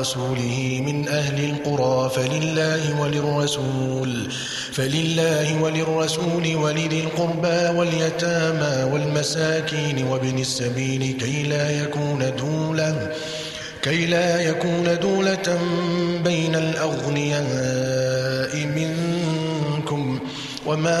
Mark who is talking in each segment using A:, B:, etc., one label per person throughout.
A: الله على رسوله من أهل القرى فلله وللرسول فلله وللرسول ولذي القربى واليتامى والمساكين وابن السبيل كي لا يكون دولة كي لا يكون دولة بين الأغنياء منكم وما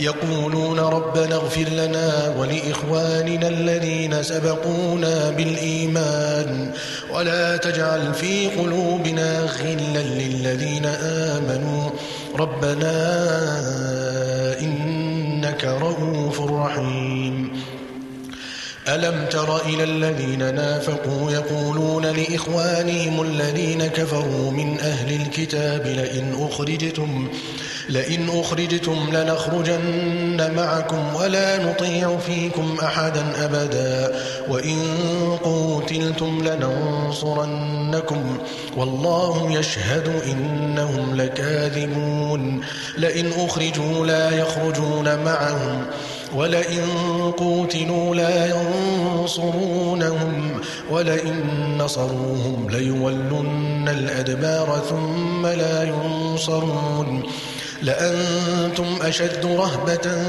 A: يقولون ربنا اغفر لنا ولإخواننا الذين سبقونا بالإيمان ولا تجعل في قلوبنا غلا للذين آمنوا ربنا إنك رؤوف رحيم. ألم تر إلى الذين نافقوا يقولون لإخوانهم الذين كفروا من أهل الكتاب لئن أخرجتم لئن أخرجتم لنخرجن معكم ولا نطيع فيكم أحدا أبدا وإن قوتلتم لننصرنكم والله يشهد إنهم لكاذبون لئن أخرجوا لا يخرجون معهم ولئن قوتلوا لا ينصرونهم ولئن نصروهم ليولن الأدبار ثم لا ينصرون لأنتم أشد رهبة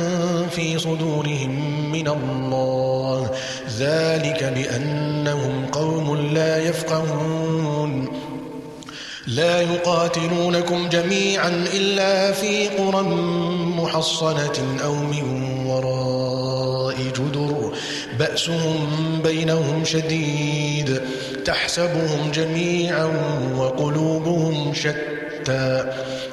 A: في صدورهم من الله. ذلك بأنهم قوم لا يفقهون. لا يقاتلونكم جميعا إلا في قرى محصنة أو من وراء جدر. بأسهم بينهم شديد. تحسبهم جميعا وقلوبهم شتى.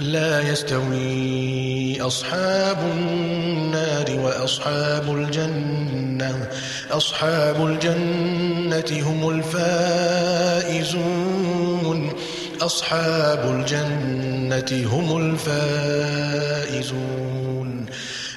A: لا يستوي أصحاب النار وأصحاب الجنة. أصحاب الجنة هم الفائزون. أصحاب الجنة هم الفائزون.